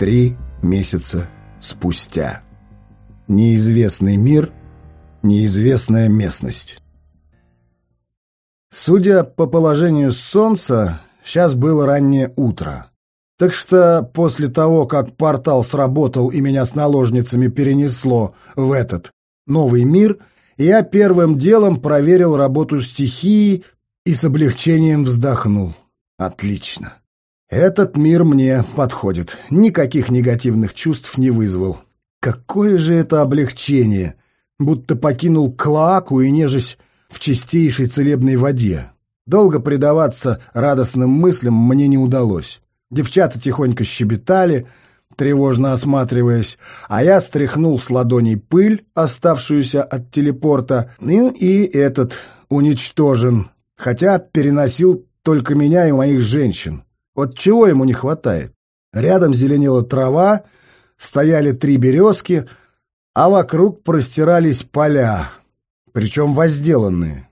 Три месяца спустя. Неизвестный мир, неизвестная местность. Судя по положению солнца, сейчас было раннее утро. Так что после того, как портал сработал и меня с наложницами перенесло в этот новый мир, я первым делом проверил работу стихии и с облегчением вздохнул. Отлично. Этот мир мне подходит. Никаких негативных чувств не вызвал. Какое же это облегчение! Будто покинул клаку и нежесть в чистейшей целебной воде. Долго предаваться радостным мыслям мне не удалось. Девчата тихонько щебетали, тревожно осматриваясь, а я стряхнул с ладоней пыль, оставшуюся от телепорта, и, и этот уничтожен, хотя переносил только меня и моих женщин. Вот чего ему не хватает? Рядом зеленела трава, стояли три березки, а вокруг простирались поля, причем возделанные.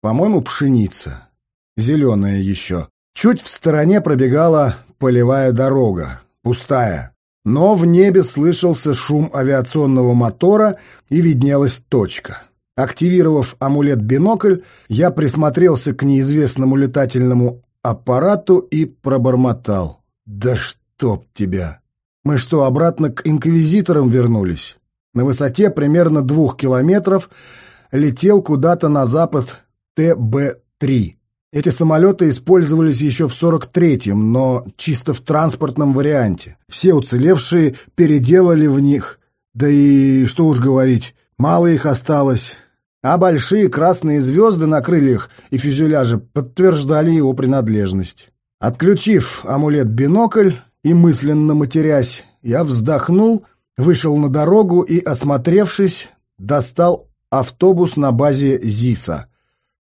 По-моему, пшеница. Зеленая еще. Чуть в стороне пробегала полевая дорога, пустая. Но в небе слышался шум авиационного мотора и виднелась точка. Активировав амулет-бинокль, я присмотрелся к неизвестному летательному аппарату и пробормотал. «Да чтоб тебя! Мы что, обратно к инквизиторам вернулись?» На высоте примерно двух километров летел куда-то на запад ТБ-3. Эти самолеты использовались еще в 43-м, но чисто в транспортном варианте. Все уцелевшие переделали в них. Да и, что уж говорить, мало их осталось. А большие красные звезды на крыльях и фюзеляже подтверждали его принадлежность. Отключив амулет-бинокль и мысленно матерясь, я вздохнул, вышел на дорогу и, осмотревшись, достал автобус на базе ЗИСа.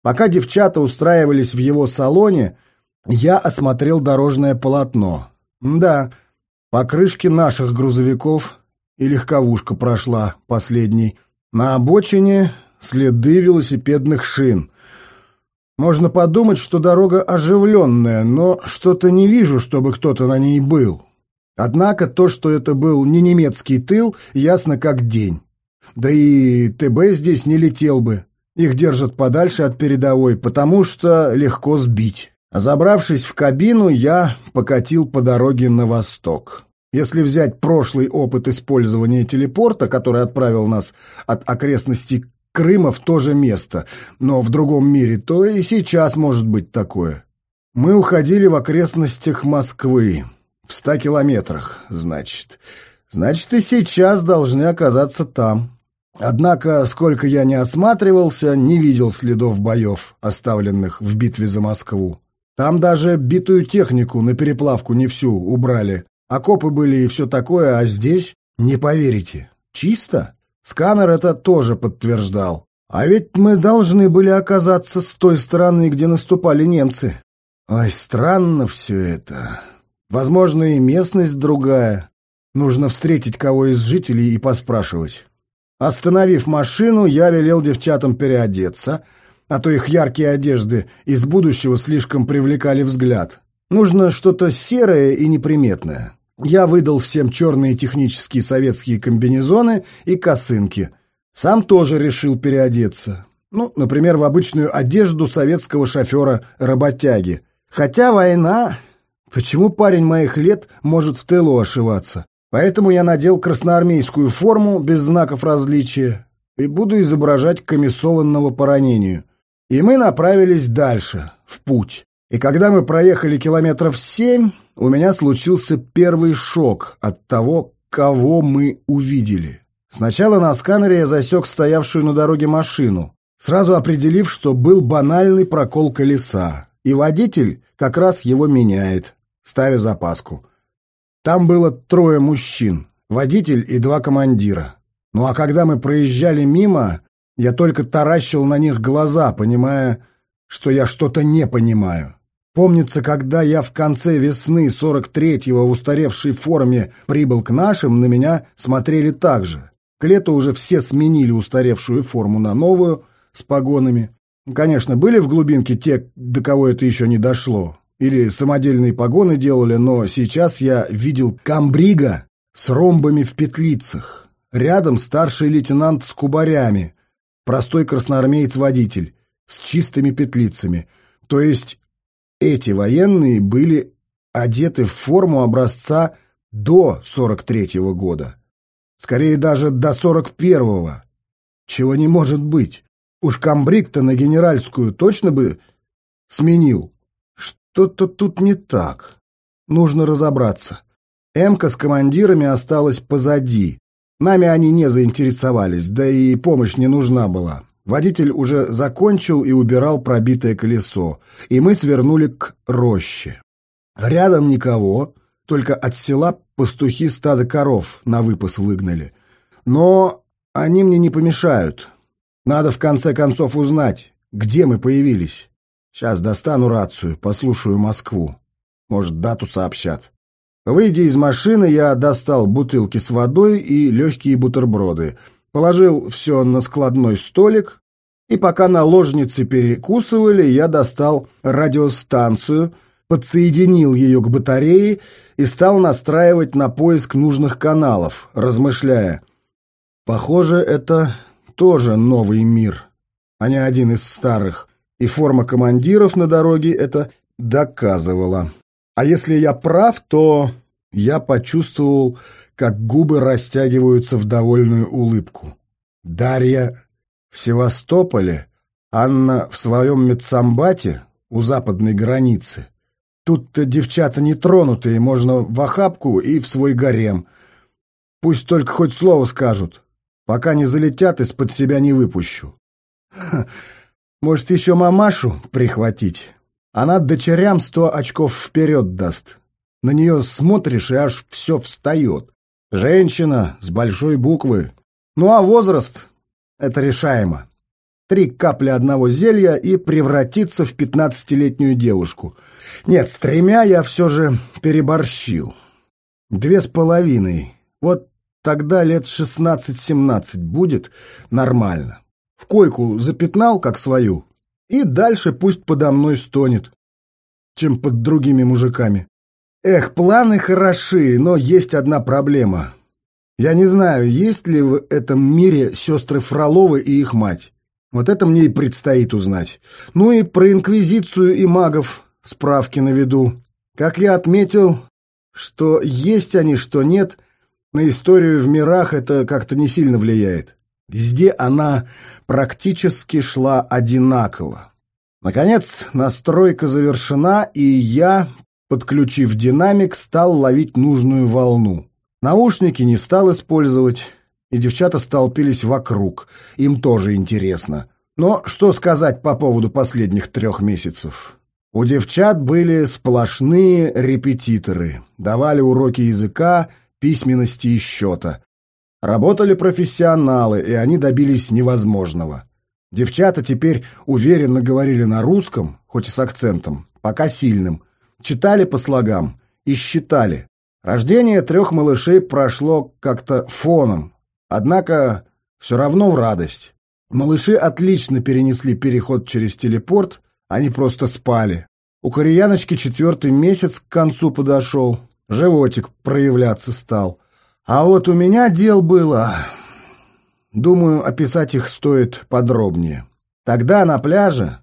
Пока девчата устраивались в его салоне, я осмотрел дорожное полотно. Да, по крышке наших грузовиков и легковушка прошла последней. На обочине следы велосипедных шин. Можно подумать, что дорога оживленная, но что-то не вижу, чтобы кто-то на ней был. Однако то, что это был не немецкий тыл, ясно как день. Да и ТБ здесь не летел бы. Их держат подальше от передовой, потому что легко сбить. Забравшись в кабину, я покатил по дороге на восток. Если взять прошлый опыт использования телепорта, который отправил нас от окрестностей Крыма в то же место, но в другом мире, то и сейчас может быть такое. Мы уходили в окрестностях Москвы. В ста километрах, значит. Значит, и сейчас должны оказаться там. Однако, сколько я не осматривался, не видел следов боев, оставленных в битве за Москву. Там даже битую технику на переплавку не всю убрали. Окопы были и все такое, а здесь, не поверите, чисто. Сканер это тоже подтверждал. А ведь мы должны были оказаться с той стороны, где наступали немцы. Ой, странно все это. Возможно, и местность другая. Нужно встретить кого из жителей и поспрашивать. Остановив машину, я велел девчатам переодеться, а то их яркие одежды из будущего слишком привлекали взгляд. Нужно что-то серое и неприметное. Я выдал всем черные технические советские комбинезоны и косынки. Сам тоже решил переодеться. Ну, например, в обычную одежду советского шофера-работяги. Хотя война... Почему парень моих лет может в тылу ошиваться? Поэтому я надел красноармейскую форму без знаков различия и буду изображать комиссованного по ранению. И мы направились дальше, в путь. И когда мы проехали километров семь, у меня случился первый шок от того, кого мы увидели. Сначала на сканере я засек стоявшую на дороге машину, сразу определив, что был банальный прокол колеса, и водитель как раз его меняет, ставя запаску. Там было трое мужчин, водитель и два командира. Ну а когда мы проезжали мимо, я только таращил на них глаза, понимая, что я что-то не понимаю. Помнится, когда я в конце весны 43-го в устаревшей форме прибыл к нашим, на меня смотрели так же. К лету уже все сменили устаревшую форму на новую, с погонами. Конечно, были в глубинке те, до кого это еще не дошло. или самодельные погоны делали, но сейчас я видел камбрига с ромбами в петлицах. Рядом старший лейтенант с кубарями, простой красноармеец-водитель с чистыми петлицами. То есть эти военные были одеты в форму образца до 43-го года. Скорее даже до 41-го. Чего не может быть. Уж комбриг-то на генеральскую точно бы сменил. Что-то тут не так. Нужно разобраться. Эмка с командирами осталась позади. Нами они не заинтересовались, да и помощь не нужна была. Водитель уже закончил и убирал пробитое колесо, и мы свернули к роще. Рядом никого, только от села пастухи стадо коров на выпас выгнали. Но они мне не помешают. Надо в конце концов узнать, где мы появились. Сейчас достану рацию, послушаю Москву. Может, дату сообщат. Выйдя из машины, я достал бутылки с водой и легкие бутерброды, положил все на складной столик, и пока наложницы перекусывали, я достал радиостанцию, подсоединил ее к батарее и стал настраивать на поиск нужных каналов, размышляя. Похоже, это тоже новый мир, а не один из старых, и форма командиров на дороге это доказывала. А если я прав, то я почувствовал, как губы растягиваются в довольную улыбку. Дарья в Севастополе, Анна в своем медсамбате у западной границы. Тут-то девчата не тронутые, можно в охапку и в свой гарем. Пусть только хоть слово скажут. Пока не залетят, из-под себя не выпущу. Ха, может, еще мамашу прихватить? Она дочерям сто очков вперед даст. На нее смотришь, и аж все встает. Женщина с большой буквы. Ну а возраст — это решаемо. Три капли одного зелья и превратиться в пятнадцатилетнюю девушку. Нет, с тремя я все же переборщил. Две с половиной. Вот тогда лет шестнадцать-семнадцать будет нормально. В койку запятнал, как свою, и дальше пусть подо мной стонет, чем под другими мужиками. Эх, планы хороши, но есть одна проблема. Я не знаю, есть ли в этом мире сестры Фроловы и их мать. Вот это мне и предстоит узнать. Ну и про Инквизицию и магов справки наведу. Как я отметил, что есть они, что нет, на историю в мирах это как-то не сильно влияет. Везде она практически шла одинаково. Наконец, настройка завершена, и я, подключив динамик, стал ловить нужную волну. Наушники не стал использовать, и девчата столпились вокруг. Им тоже интересно. Но что сказать по поводу последних трех месяцев? У девчат были сплошные репетиторы, давали уроки языка, письменности и счета. Работали профессионалы, и они добились невозможного. Девчата теперь уверенно говорили на русском, хоть и с акцентом, пока сильным, читали по слогам и считали. Рождение трех малышей прошло как-то фоном, однако все равно в радость. Малыши отлично перенесли переход через телепорт, они просто спали. У кореяночки четвертый месяц к концу подошел, животик проявляться стал. А вот у меня дел было... Думаю, описать их стоит подробнее. Тогда на пляже,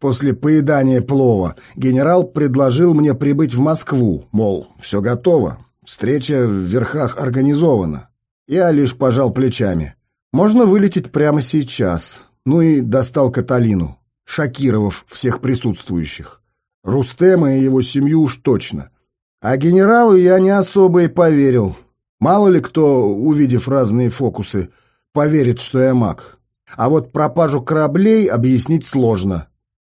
после поедания плова, генерал предложил мне прибыть в Москву, мол, все готово, встреча в верхах организована. Я лишь пожал плечами. Можно вылететь прямо сейчас. Ну и достал Каталину, шокировав всех присутствующих. Рустема и его семью уж точно. А генералу я не особо и поверил. Мало ли кто, увидев разные фокусы, поверит, что я маг. А вот пропажу кораблей объяснить сложно.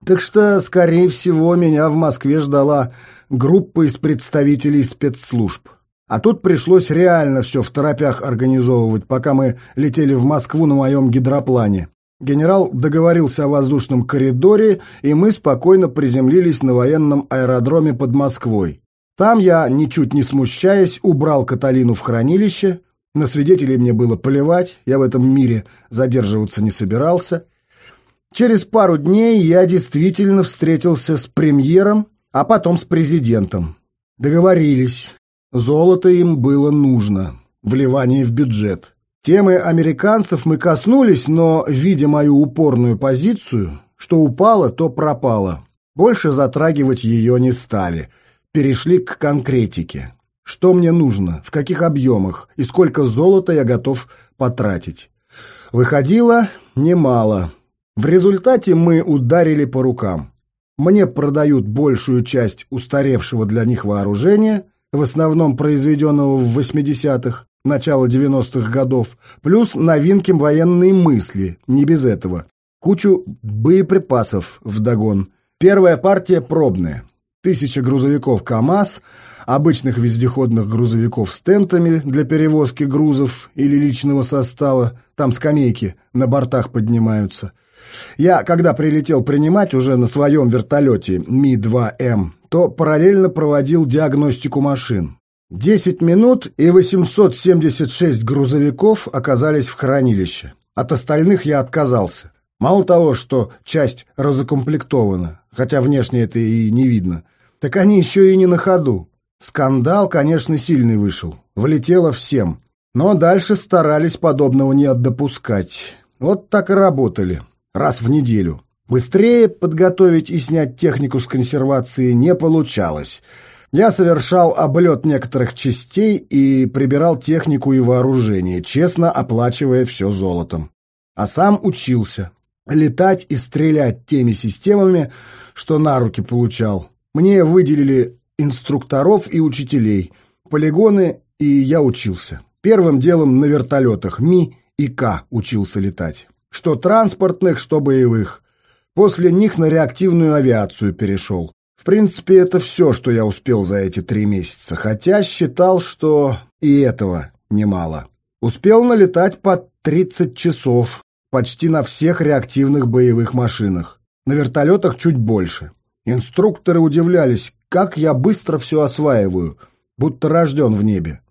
Так что, скорее всего, меня в Москве ждала группа из представителей спецслужб. А тут пришлось реально все в торопях организовывать, пока мы летели в Москву на моем гидроплане. Генерал договорился о воздушном коридоре, и мы спокойно приземлились на военном аэродроме под Москвой. Там я, ничуть не смущаясь, убрал Каталину в хранилище. На свидетелей мне было плевать, я в этом мире задерживаться не собирался. Через пару дней я действительно встретился с премьером а потом с президентом. Договорились. Золото им было нужно. Вливание в бюджет. Темы американцев мы коснулись, но, видя мою упорную позицию, что упало, то пропало. Больше затрагивать ее не стали. Перешли к конкретике. Что мне нужно, в каких объемах и сколько золота я готов потратить. Выходило немало. В результате мы ударили по рукам. Мне продают большую часть устаревшего для них вооружения, в основном произведенного в 80-х, начало 90-х годов, плюс новинки военной мысли, не без этого. Кучу боеприпасов вдогон. Первая партия пробная. Тысяча грузовиков КАМАЗ, обычных вездеходных грузовиков с тентами для перевозки грузов или личного состава, там скамейки на бортах поднимаются. Я, когда прилетел принимать уже на своем вертолете Ми-2М, то параллельно проводил диагностику машин. 10 минут и 876 грузовиков оказались в хранилище. От остальных я отказался. Мало того, что часть разукомплектована, хотя внешне это и не видно, так они еще и не на ходу. Скандал, конечно, сильный вышел. Влетело всем. Но дальше старались подобного не допускать. Вот так и работали. Раз в неделю. Быстрее подготовить и снять технику с консервации не получалось – я совершал облет некоторых частей и прибирал технику и вооружение, честно оплачивая все золотом. А сам учился. Летать и стрелять теми системами, что на руки получал. Мне выделили инструкторов и учителей, полигоны, и я учился. Первым делом на вертолетах Ми и К учился летать. Что транспортных, что боевых. После них на реактивную авиацию перешел. В принципе, это все, что я успел за эти три месяца, хотя считал, что и этого немало. Успел налетать по 30 часов, почти на всех реактивных боевых машинах. На вертолетах чуть больше. Инструкторы удивлялись, как я быстро все осваиваю, будто рожден в небе.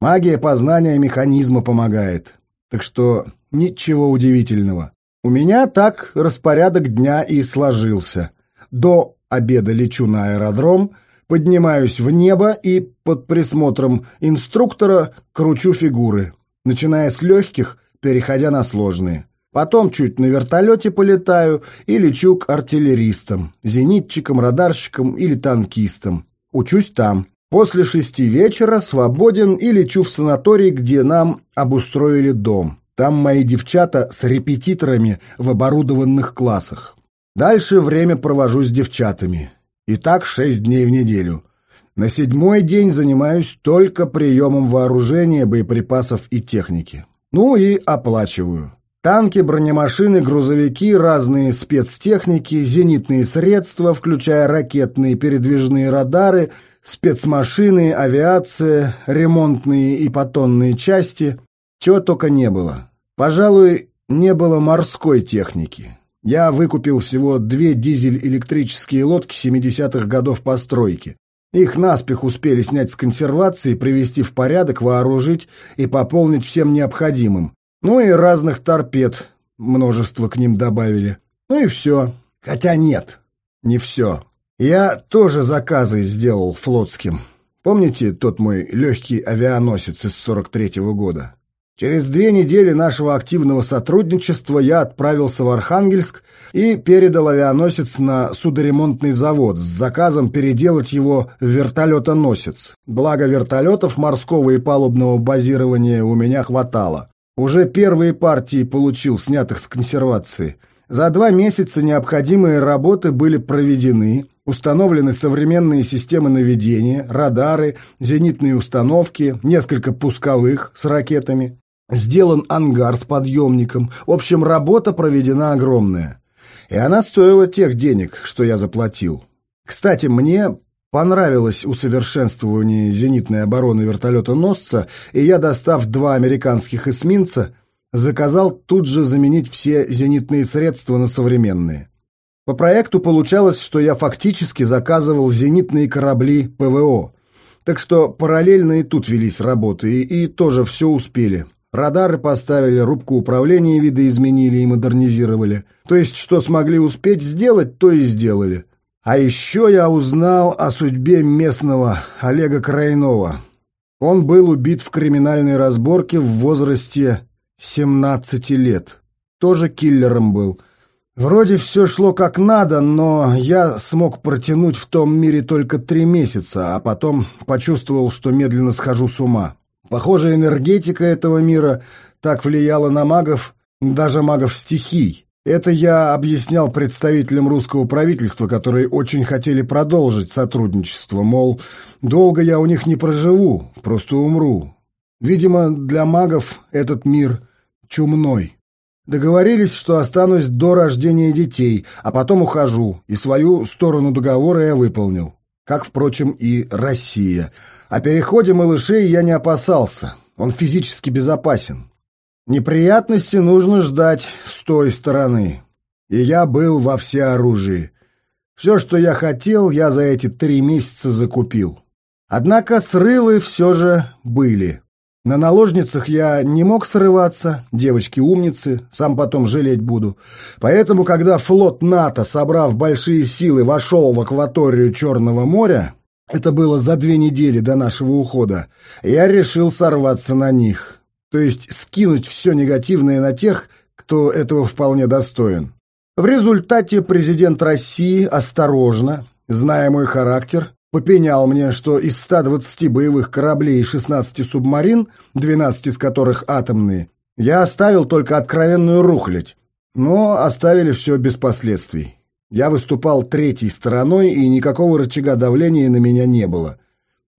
Магия познания механизма помогает, так что ничего удивительного. У меня так распорядок дня и сложился. До обеда лечу на аэродром, поднимаюсь в небо и под присмотром инструктора кручу фигуры, начиная с легких, переходя на сложные. Потом чуть на вертолете полетаю и лечу к артиллеристам, зенитчикам, радарщикам или танкистам. Учусь там. После шести вечера свободен и лечу в санаторий, где нам обустроили дом. Там мои девчата с репетиторами в оборудованных классах. Дальше время провожу с девчатами. И так шесть дней в неделю. На седьмой день занимаюсь только приемом вооружения, боеприпасов и техники. Ну и оплачиваю. Танки, бронемашины, грузовики, разные спецтехники, зенитные средства, включая ракетные передвижные радары, спецмашины, авиация, ремонтные и потонные части. Чего только не было. Пожалуй, не было морской техники. Я выкупил всего две дизель-электрические лодки 70-х годов постройки. Их наспех успели снять с консервации, привести в порядок, вооружить и пополнить всем необходимым. Ну и разных торпед, множество к ним добавили. Ну и все. Хотя нет, не все. Я тоже заказы сделал флотским. Помните тот мой легкий авианосец из 43-го года? Через две недели нашего активного сотрудничества я отправился в Архангельск и передал авианосец на судоремонтный завод с заказом переделать его в вертолетоносец. Благо вертолетов морского и палубного базирования у меня хватало. Уже первые партии получил, снятых с консервации. За два месяца необходимые работы были проведены, установлены современные системы наведения, радары, зенитные установки, несколько пусковых с ракетами. Сделан ангар с подъемником. В общем, работа проведена огромная. И она стоила тех денег, что я заплатил. Кстати, мне понравилось усовершенствование зенитной обороны вертолета-носца, и я, достав два американских эсминца, заказал тут же заменить все зенитные средства на современные. По проекту получалось, что я фактически заказывал зенитные корабли ПВО. Так что параллельно и тут велись работы, и, и тоже все успели. Радары поставили, рубку управления видоизменили и модернизировали. То есть, что смогли успеть сделать, то и сделали. А еще я узнал о судьбе местного Олега Крайнова. Он был убит в криминальной разборке в возрасте 17 лет. Тоже киллером был. Вроде все шло как надо, но я смог протянуть в том мире только три месяца, а потом почувствовал, что медленно схожу с ума. Похоже, энергетика этого мира так влияла на магов, даже магов стихий. Это я объяснял представителям русского правительства, которые очень хотели продолжить сотрудничество, мол, долго я у них не проживу, просто умру. Видимо, для магов этот мир чумной. Договорились, что останусь до рождения детей, а потом ухожу, и свою сторону договора я выполнил. Как, впрочем, и Россия. О переходе малышей я не опасался, он физически безопасен. Неприятности нужно ждать с той стороны. И я был во всеоружии. Все, что я хотел, я за эти три месяца закупил. Однако срывы все же были. На наложницах я не мог срываться, девочки умницы, сам потом жалеть буду. Поэтому, когда флот НАТО, собрав большие силы, вошел в акваторию Черного моря, это было за две недели до нашего ухода, я решил сорваться на них то есть скинуть все негативное на тех, кто этого вполне достоин. В результате президент России осторожно, зная мой характер, попенял мне, что из 120 боевых кораблей и 16 субмарин, 12 из которых атомные, я оставил только откровенную рухлядь, но оставили все без последствий. Я выступал третьей стороной, и никакого рычага давления на меня не было.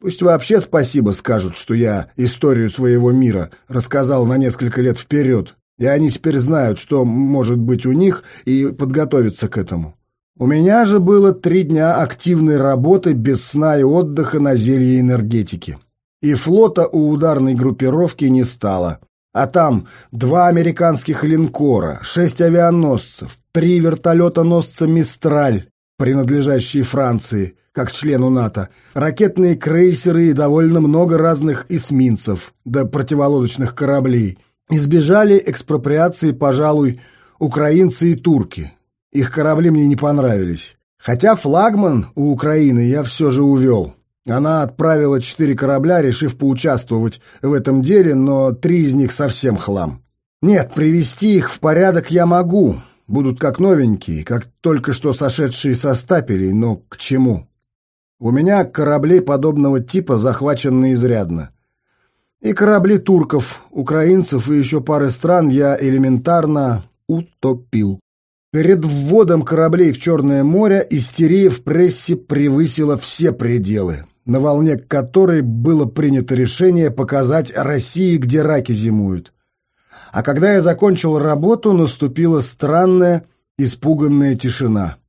Пусть вообще спасибо скажут, что я историю своего мира рассказал на несколько лет вперед, и они теперь знают, что может быть у них, и подготовятся к этому. У меня же было три дня активной работы без сна и отдыха на зелье энергетики. И флота у ударной группировки не стало. А там два американских линкора, шесть авианосцев, три вертолета-носца «Мистраль», принадлежащие Франции, как члену НАТО, ракетные крейсеры и довольно много разных эсминцев, да противолодочных кораблей. Избежали экспроприации, пожалуй, украинцы и турки. Их корабли мне не понравились. Хотя флагман у Украины я все же увел. Она отправила четыре корабля, решив поучаствовать в этом деле, но три из них совсем хлам. Нет, привести их в порядок я могу. Будут как новенькие, как только что сошедшие со стапелей, но к чему? У меня кораблей подобного типа захвачены изрядно. И корабли турков, украинцев и еще пары стран я элементарно утопил. Перед вводом кораблей в Черное море истерия в прессе превысила все пределы, на волне которой было принято решение показать России, где раки зимуют. А когда я закончил работу, наступила странная, испуганная тишина.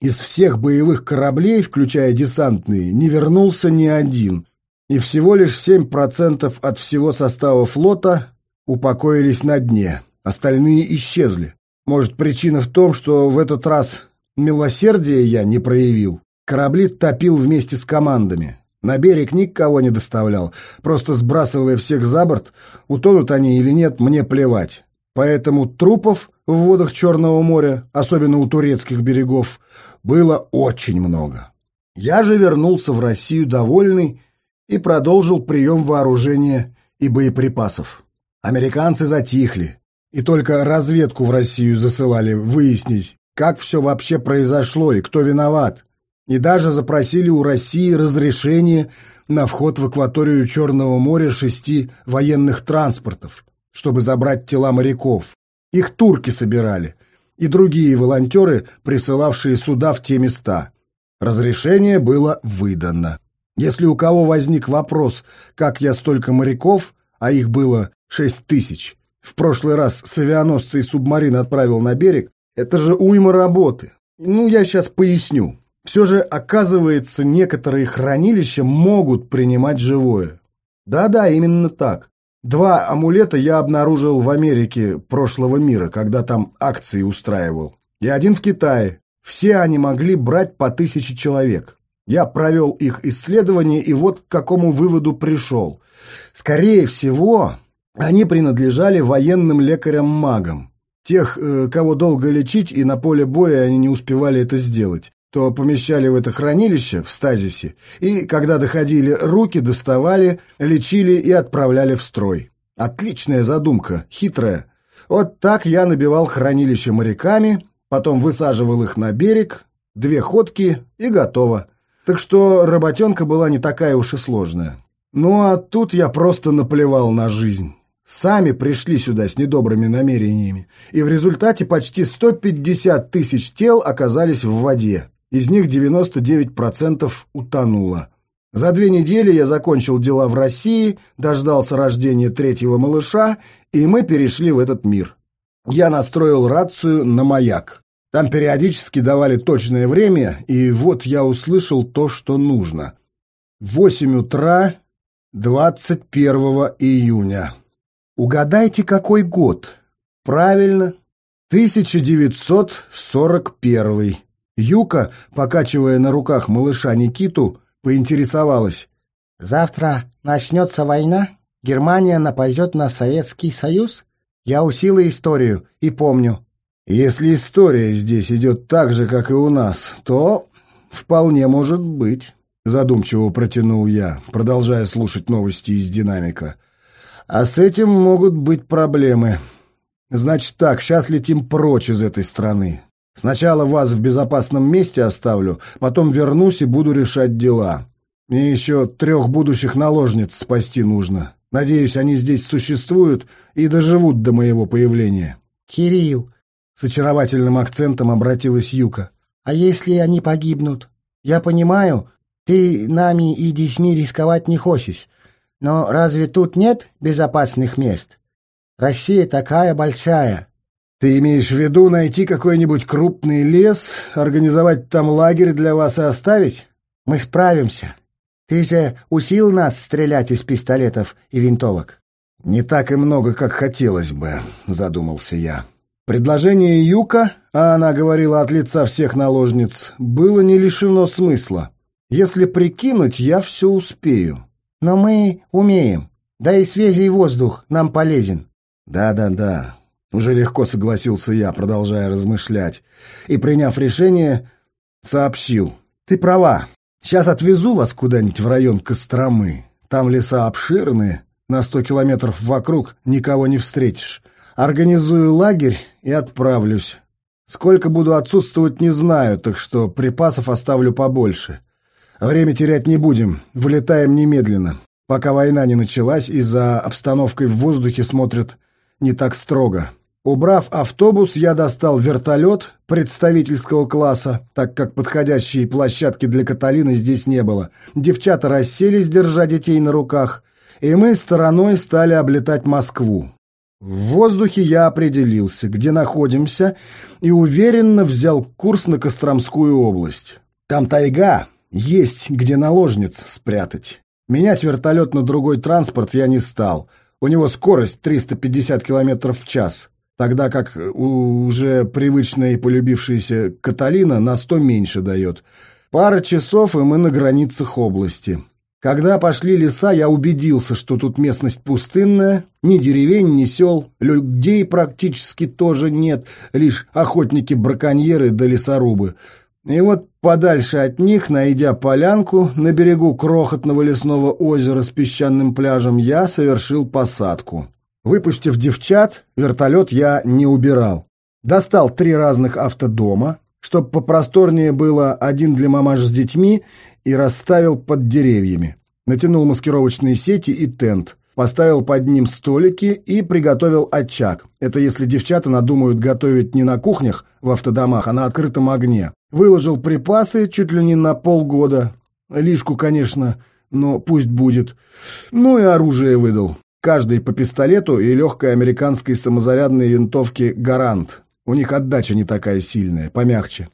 Из всех боевых кораблей, включая десантные, не вернулся ни один, и всего лишь 7% от всего состава флота упокоились на дне, остальные исчезли. Может, причина в том, что в этот раз милосердия я не проявил. Корабли топил вместе с командами. На берег никого не доставлял, просто сбрасывая всех за борт, утонут они или нет, мне плевать. Поэтому трупов в водах Черного моря, особенно у турецких берегов, было очень много. Я же вернулся в Россию довольный и продолжил прием вооружения и боеприпасов. Американцы затихли, и только разведку в Россию засылали выяснить, как все вообще произошло и кто виноват. И даже запросили у России разрешение на вход в акваторию Черного моря шести военных транспортов, чтобы забрать тела моряков. Их турки собирали, и другие волонтеры, присылавшие суда в те места. Разрешение было выдано. Если у кого возник вопрос, как я столько моряков, а их было шесть тысяч, в прошлый раз с авианосца и субмарин отправил на берег, это же уйма работы. Ну, я сейчас поясню. Все же, оказывается, некоторые хранилища могут принимать живое. Да-да, именно так. Два амулета я обнаружил в Америке прошлого мира, когда там акции устраивал. И один в Китае. Все они могли брать по тысяче человек. Я провел их исследование и вот к какому выводу пришел. Скорее всего, они принадлежали военным лекарям-магам. Тех, э, кого долго лечить, и на поле боя они не успевали это сделать. то помещали в это хранилище в стазисе, и, когда доходили руки, доставали, лечили и отправляли в строй. Отличная задумка, хитрая. Вот так я набивал хранилище моряками, потом высаживал их на берег, две ходки и готово. Так что работенка была не такая уж и сложная. Ну а тут я просто наплевал на жизнь. Сами пришли сюда с недобрыми намерениями, и в результате почти 150 тысяч тел оказались в воде. Из них 99% утонуло. За две недели я закончил дела в России, дождался рождения третьего малыша, и мы перешли в этот мир. Я настроил рацию на маяк. Там периодически давали точное время, и вот я услышал то, что нужно. Восемь утра 21 июня. Угадайте, какой год? Правильно, 1941. Юка, покачивая на руках малыша Никиту, поинтересовалась. «Завтра начнется война? Германия нападет на Советский Союз? Я усила историю и помню». «Если история здесь идет так же, как и у нас, то вполне может быть», — задумчиво протянул я, продолжая слушать новости из динамика. «А с этим могут быть проблемы. Значит так, сейчас летим прочь из этой страны. Сначала вас в безопасном месте оставлю, потом вернусь и буду решать дела. Мне еще трех будущих наложниц спасти нужно. Надеюсь, они здесь существуют и доживут до моего появления». «Кирилл!» — с очаровательным акцентом обратилась Юка. «А если они погибнут? Я понимаю, ты нами и детьми рисковать не хочешь, но разве тут нет безопасных мест? Россия такая большая, «Ты имеешь в виду найти какой-нибудь крупный лес, организовать там лагерь для вас и оставить?» «Мы справимся. Ты же усил нас стрелять из пистолетов и винтовок». «Не так и много, как хотелось бы», — задумался я. Предложение Юка, а она говорила от лица всех наложниц, было не лишено смысла. Если прикинуть, я все успею. Но мы умеем. Да и свежий воздух нам полезен. Да-да-да, уже легко согласился я, продолжая размышлять. И, приняв решение, сообщил. «Ты права. Сейчас отвезу вас куда-нибудь в район Костромы. Там леса обширные, на сто километров вокруг никого не встретишь. Организую лагерь и отправлюсь. Сколько буду отсутствовать, не знаю, так что припасов оставлю побольше. Время терять не будем, вылетаем немедленно. Пока война не началась и за обстановкой в воздухе смотрят не так строго. Убрав автобус, я достал вертолет представительского класса, так как подходящей площадки для Каталины здесь не было. Девчата расселись, держа детей на руках, и мы стороной стали облетать Москву. В воздухе я определился, где находимся, и уверенно взял курс на Костромскую область. Там тайга, есть где наложниц спрятать. Менять вертолет на другой транспорт я не стал. У него скорость 350 км в час тогда как уже привычная и полюбившаяся Каталина на сто меньше дает. Пара часов, и мы на границах области. Когда пошли леса, я убедился, что тут местность пустынная, ни деревень, ни сел, людей практически тоже нет, лишь охотники-браконьеры да лесорубы. И вот подальше от них, найдя полянку на берегу крохотного лесного озера с песчаным пляжем, я совершил посадку. Выпустив девчат, вертолет я не убирал. Достал три разных автодома, чтоб попросторнее было один для мамаш с детьми, и расставил под деревьями. Натянул маскировочные сети и тент. Поставил под ним столики и приготовил очаг. Это если девчата надумают готовить не на кухнях в автодомах, а на открытом огне. Выложил припасы чуть ли не на полгода. Лишку, конечно, но пусть будет. Ну и оружие выдал. Каждый по пистолету и легкой американской самозарядной винтовке «Гарант». У них отдача не такая сильная, помягче.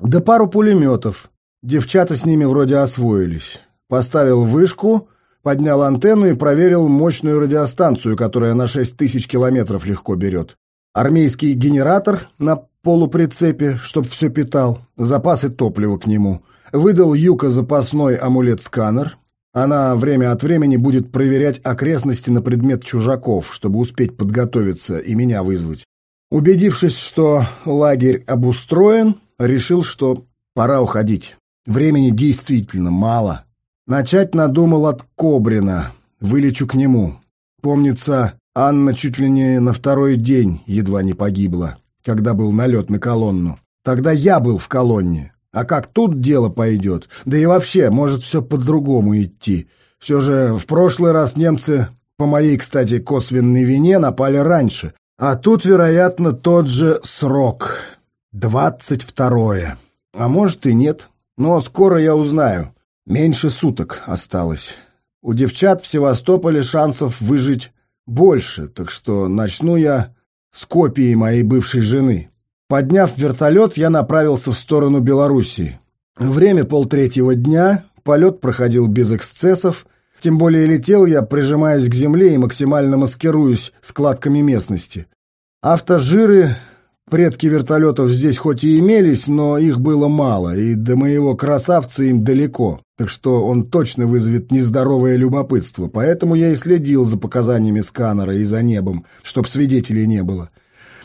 Да пару пулеметов. Девчата с ними вроде освоились. Поставил вышку, поднял антенну и проверил мощную радиостанцию, которая на 6 тысяч километров легко берет. Армейский генератор на полуприцепе, чтоб все питал, запасы топлива к нему. Выдал Юка запасной амулет-сканер, она время от времени будет проверять окрестности на предмет чужаков, чтобы успеть подготовиться и меня вызвать. Убедившись, что лагерь обустроен, решил, что Пора уходить. Времени действительно мало. Начать надумал от Кобрина. Вылечу к нему. Помнится, Анна чуть ли не на второй день едва не погибла, когда был налет на колонну. Тогда я был в колонне. А как тут дело пойдет? Да и вообще, может все по-другому идти. Все же в прошлый раз немцы, по моей, кстати, косвенной вине, напали раньше. А тут, вероятно, тот же срок. Двадцать второе. А может и нет. Но скоро я узнаю. Меньше суток осталось. У девчат в Севастополе шансов выжить больше, так что начну я с копией моей бывшей жены. Подняв вертолет, я направился в сторону Белоруссии. Время полтретьего дня, полет проходил без эксцессов, тем более летел я, прижимаясь к земле и максимально маскируясь складками местности. Автожиры Предки вертолетов здесь хоть и имелись, но их было мало, и до моего красавца им далеко, так что он точно вызовет нездоровое любопытство, поэтому я и следил за показаниями сканера и за небом, чтоб свидетелей не было.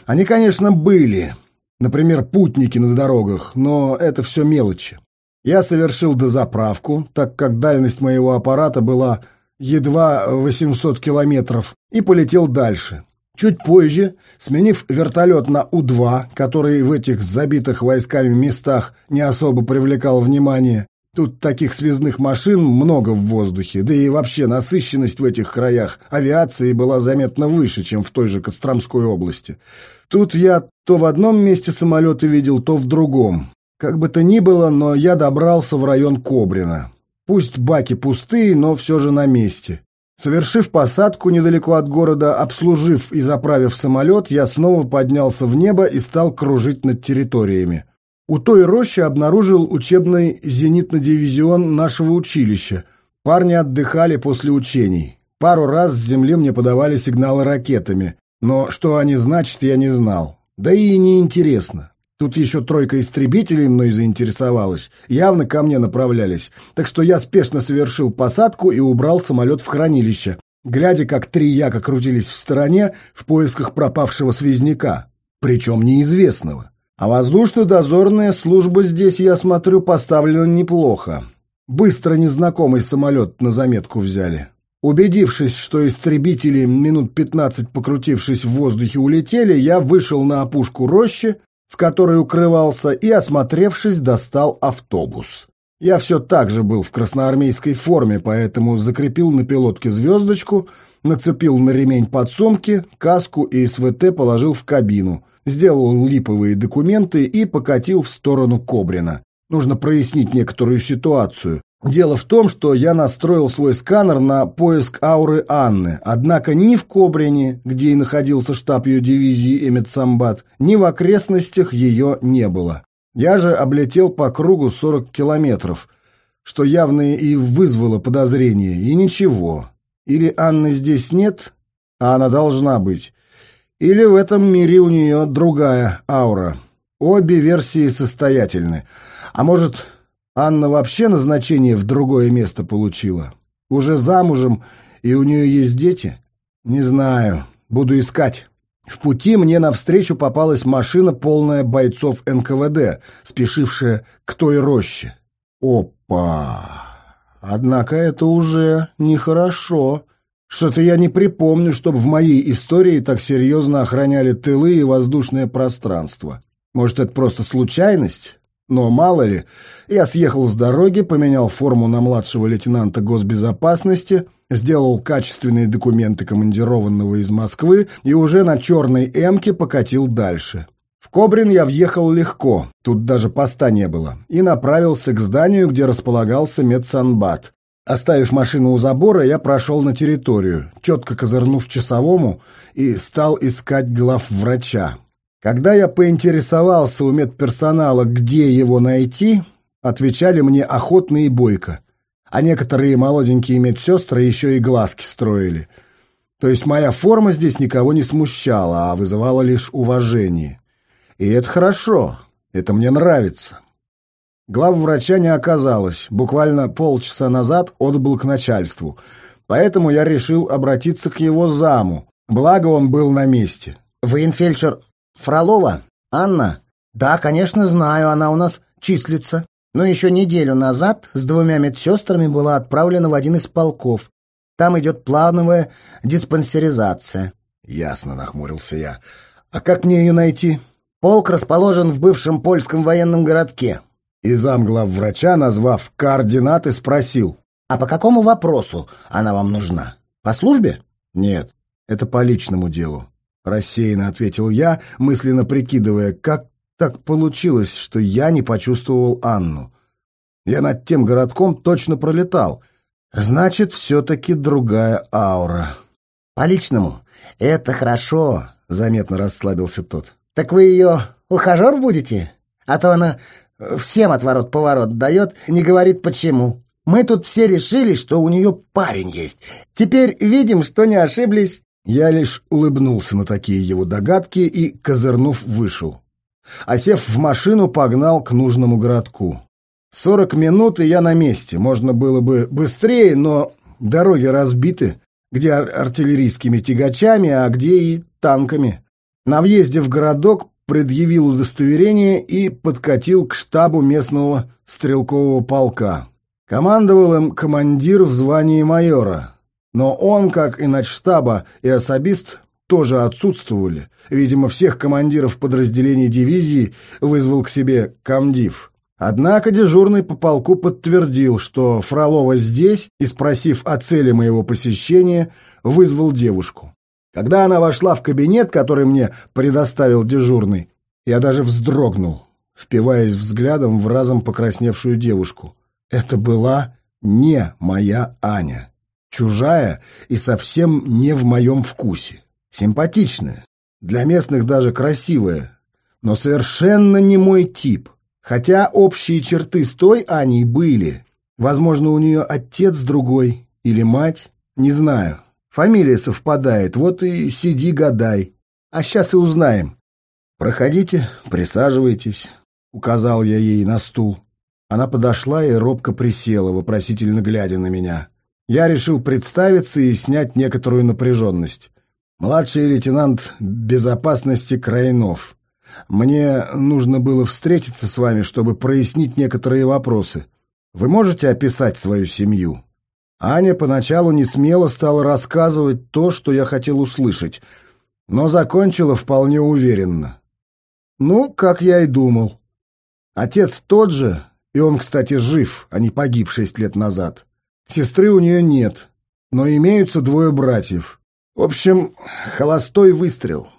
Они, конечно, были, например, путники на дорогах, но это все мелочи. Я совершил дозаправку, так как дальность моего аппарата была едва 800 километров, и полетел дальше. Чуть позже, сменив вертолет на У-2, который в этих забитых войсками местах не особо привлекал внимание, тут таких связных машин много в воздухе, да и вообще насыщенность в этих краях авиации была заметно выше, чем в той же Костромской области. Тут я то в одном месте самолеты видел, то в другом. Как бы то ни было, но я добрался в район Кобрина. Пусть баки пустые, но все же на месте. Совершив посадку недалеко от города, обслужив и заправив самолет, я снова поднялся в небо и стал кружить над территориями. У той рощи обнаружил учебный зенитный дивизион нашего училища. Парни отдыхали после учений. Пару раз с земли мне подавали сигналы ракетами, но что они значат, я не знал. Да и не интересно. Тут еще тройка истребителей мной заинтересовалась, явно ко мне направлялись, так что я спешно совершил посадку и убрал самолет в хранилище, глядя, как три яка крутились в стороне в поисках пропавшего связняка, причем неизвестного. А воздушно-дозорная служба здесь, я смотрю, поставлена неплохо. Быстро незнакомый самолет на заметку взяли. Убедившись, что истребители, минут пятнадцать покрутившись в воздухе, улетели, я вышел на опушку рощи, в которой укрывался, и, осмотревшись, достал автобус. Я все так же был в красноармейской форме, поэтому закрепил на пилотке звездочку, нацепил на ремень подсумки, каску и СВТ положил в кабину, сделал липовые документы и покатил в сторону Кобрина. Нужно прояснить некоторую ситуацию. Дело в том, что я настроил свой сканер на поиск ауры Анны, однако ни в Кобрине, где и находился штаб ее дивизии Эмит Самбат, ни в окрестностях ее не было. Я же облетел по кругу 40 километров, что явно и вызвало подозрение, и ничего. Или Анны здесь нет, а она должна быть, или в этом мире у нее другая аура. Обе версии состоятельны. А может, Анна вообще назначение в другое место получила. Уже замужем, и у нее есть дети? Не знаю. Буду искать. В пути мне навстречу попалась машина, полная бойцов НКВД, спешившая к той роще. Опа! Однако это уже нехорошо. Что-то я не припомню, чтобы в моей истории так серьезно охраняли тылы и воздушное пространство. Может, это просто случайность? Но мало ли, я съехал с дороги, поменял форму на младшего лейтенанта госбезопасности, сделал качественные документы командированного из Москвы и уже на черной «Эмке» покатил дальше. В Кобрин я въехал легко, тут даже поста не было, и направился к зданию, где располагался медсанбат. Оставив машину у забора, я прошел на территорию, четко козырнув часовому, и стал искать глав врача. Когда я поинтересовался у медперсонала, где его найти, отвечали мне охотно и бойко. А некоторые молоденькие медсестры еще и глазки строили. То есть моя форма здесь никого не смущала, а вызывала лишь уважение. И это хорошо, это мне нравится. Главврача не оказалось, буквально полчаса назад отбыл к начальству, поэтому я решил обратиться к его заму, благо он был на месте. «Вы, инфельдшер, Фролова? Анна? Да, конечно, знаю, она у нас числится, но еще неделю назад с двумя медсестрами была отправлена в один из полков. Там идет плановая диспансеризация. Ясно, нахмурился я. А как мне ее найти? Полк расположен в бывшем польском военном городке. И замглав врача, назвав координаты, спросил. А по какому вопросу она вам нужна? По службе? Нет, это по личному делу. Рассеянно ответил я, мысленно прикидывая, как так получилось, что я не почувствовал Анну. Я над тем городком точно пролетал. Значит, все-таки другая аура. По личному. Это хорошо, заметно расслабился тот. Так вы ее ухажер будете? А то она всем отворот-поворот дает, не говорит почему. Мы тут все решили, что у нее парень есть. Теперь видим, что не ошиблись. Я лишь улыбнулся на такие его догадки и, козырнув, вышел. А сев в машину, погнал к нужному городку. Сорок минут, и я на месте. Можно было бы быстрее, но дороги разбиты, где ар артиллерийскими тягачами, а где и танками. На въезде в городок предъявил удостоверение и подкатил к штабу местного стрелкового полка. Командовал им командир в звании майора, но он, как и начштаба и особист, тоже отсутствовали. Видимо, всех командиров подразделений дивизии вызвал к себе комдив. Однако дежурный по полку подтвердил, что Фролова здесь, и, спросив о цели моего посещения, вызвал девушку. Когда она вошла в кабинет, который мне предоставил дежурный, я даже вздрогнул, впиваясь взглядом в разом покрасневшую девушку. Это была не моя Аня. Чужая и совсем не в моем вкусе. Симпатичная, для местных даже красивая, но совершенно не мой тип. Хотя общие черты с той Аней были. Возможно, у нее отец другой или мать, не знаю. Фамилия совпадает, вот и сиди гадай. А сейчас и узнаем. «Проходите, присаживайтесь», — указал я ей на стул. Она подошла и робко присела, вопросительно глядя на меня. Я решил представиться и снять некоторую напряженность. Младший лейтенант безопасности Крайнов. Мне нужно было встретиться с вами, чтобы прояснить некоторые вопросы. Вы можете описать свою семью?» Аня поначалу не смело стала рассказывать то, что я хотел услышать, но закончила вполне уверенно. Ну, как я и думал. Отец тот же, и он, кстати, жив, а не погиб шесть лет назад. Сестры у нее нет, но имеются двое братьев. В общем, холостой выстрел.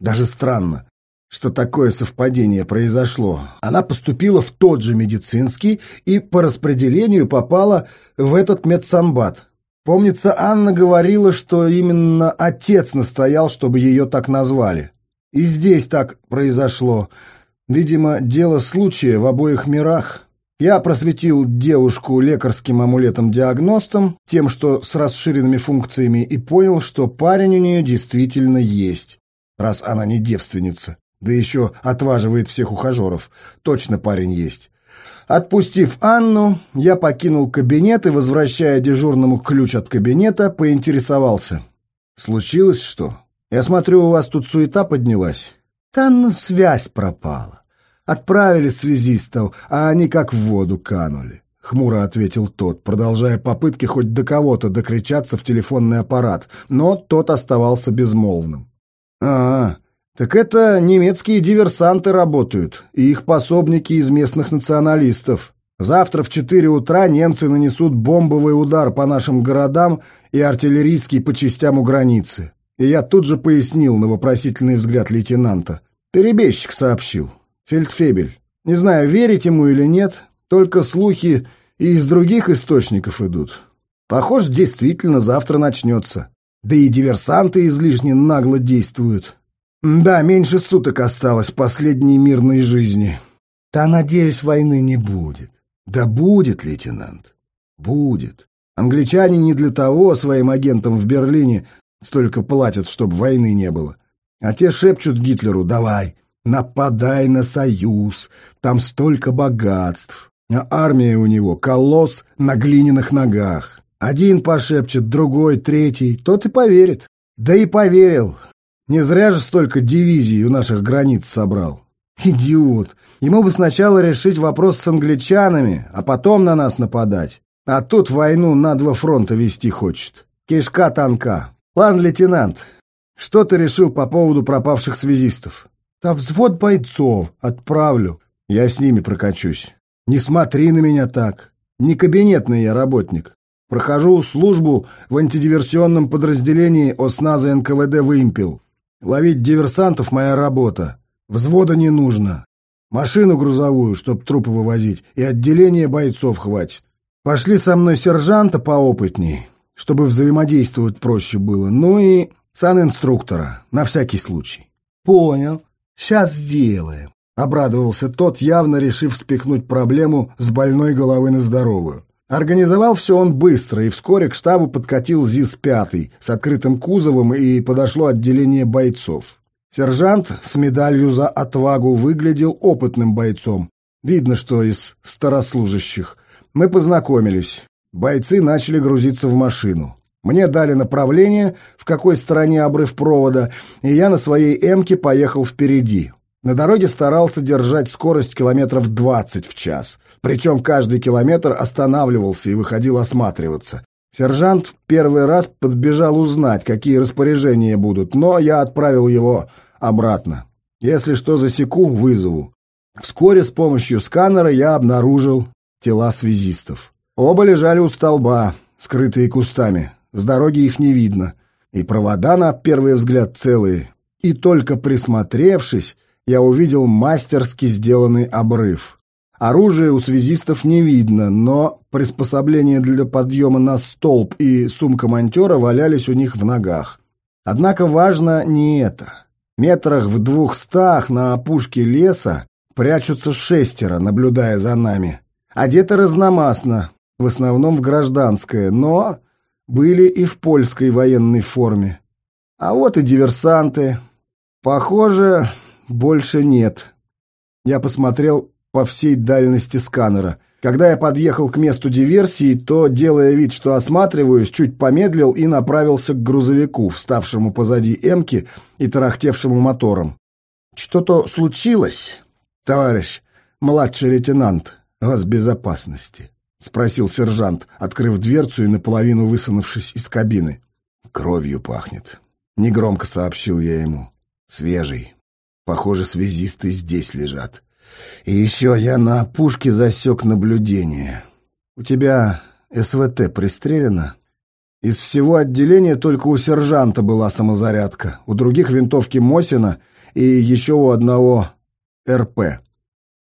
Даже странно, что такое совпадение произошло. Она поступила в тот же медицинский и по распределению попала в этот медсанбат. Помнится, Анна говорила, что именно отец настоял, чтобы ее так назвали. И здесь так произошло. Видимо, дело случая в обоих мирах. Я просветил девушку лекарским амулетом-диагностом, тем, что с расширенными функциями, и понял, что парень у нее действительно есть, раз она не девственница, да еще отваживает всех ухажеров. Точно парень есть. Отпустив Анну, я покинул кабинет и, возвращая дежурному ключ от кабинета, поинтересовался. «Случилось что? Я смотрю, у вас тут суета поднялась». «Там связь пропала. Отправили связистов, а они как в воду канули. Хмуро ответил тот, продолжая попытки хоть до кого-то докричаться в телефонный аппарат, но тот оставался безмолвным. «А, так это немецкие диверсанты работают, и их пособники из местных националистов. Завтра в четыре утра немцы нанесут бомбовый удар по нашим городам и артиллерийский по частям у границы». И я тут же пояснил на вопросительный взгляд лейтенанта. Перебежчик сообщил. Фельдфебель. Не знаю, верить ему или нет, только слухи и из других источников идут. Похоже, действительно завтра начнется. Да и диверсанты излишне нагло действуют. Да, меньше суток осталось последней мирной жизни. Та, надеюсь, войны не будет. Да будет, лейтенант. Будет. Англичане не для того своим агентам в Берлине столько платят, чтобы войны не было. А те шепчут Гитлеру «давай, Нападай на союз, там столько богатств. А армия у него — колосс на глиняных ногах. Один пошепчет, другой, третий, тот и поверит. Да и поверил. Не зря же столько дивизий у наших границ собрал. Идиот. Ему бы сначала решить вопрос с англичанами, а потом на нас нападать. А тут войну на два фронта вести хочет. Кишка тонка. Ладно, лейтенант, что ты решил по поводу пропавших связистов? Да взвод бойцов. Отправлю. Я с ними прокачусь. Не смотри на меня так. Не кабинетный я работник. Прохожу службу в антидиверсионном подразделении ОСНАЗа НКВД «Вымпел». Ловить диверсантов — моя работа. Взвода не нужно. Машину грузовую, чтоб трупы вывозить, и отделение бойцов хватит. Пошли со мной сержанта поопытней, чтобы взаимодействовать проще было, ну и санинструктора, на всякий случай. Понял. Сейчас сделаем. Обрадовался тот, явно решив спихнуть проблему с больной головы на здоровую. Организовал все он быстро, и вскоре к штабу подкатил ЗИС-5 с открытым кузовом и подошло отделение бойцов. Сержант с медалью за отвагу выглядел опытным бойцом. Видно, что из старослужащих. Мы познакомились. Бойцы начали грузиться в машину. Мне дали направление, в какой стороне обрыв провода, и я на своей «Эмке» поехал впереди. На дороге старался держать скорость километров 20 в час. Причем каждый километр останавливался и выходил осматриваться. Сержант в первый раз подбежал узнать, какие распоряжения будут, но я отправил его обратно. Если что засеку, вызову. Вскоре с помощью сканера я обнаружил тела связистов. Оба лежали у столба, скрытые кустами. С дороги их не видно. И провода, на первый взгляд, целые. И только присмотревшись, я увидел мастерски сделанный обрыв. Оружия у связистов не видно, но приспособления для подъема на столб и сумка монтера валялись у них в ногах. Однако важно не это. Метрах в двухстах на опушке леса прячутся шестеро, наблюдая за нами. Одеты разномастно, в основном в гражданское, но были и в польской военной форме. А вот и диверсанты. Похоже, больше нет. Я посмотрел по всей дальности сканера. Когда я подъехал к месту диверсии, то, делая вид, что осматриваюсь, чуть помедлил и направился к грузовику, вставшему позади «Эмки» и тарахтевшему мотором. «Что-то случилось, товарищ младший лейтенант госбезопасности?» — спросил сержант, открыв дверцу и наполовину высунувшись из кабины. «Кровью пахнет», — негромко сообщил я ему. «Свежий. Похоже, связисты здесь лежат. И еще я на опушке засек наблюдение. У тебя СВТ пристрелено? Из всего отделения только у сержанта была самозарядка, у других винтовки Мосина и еще у одного РП.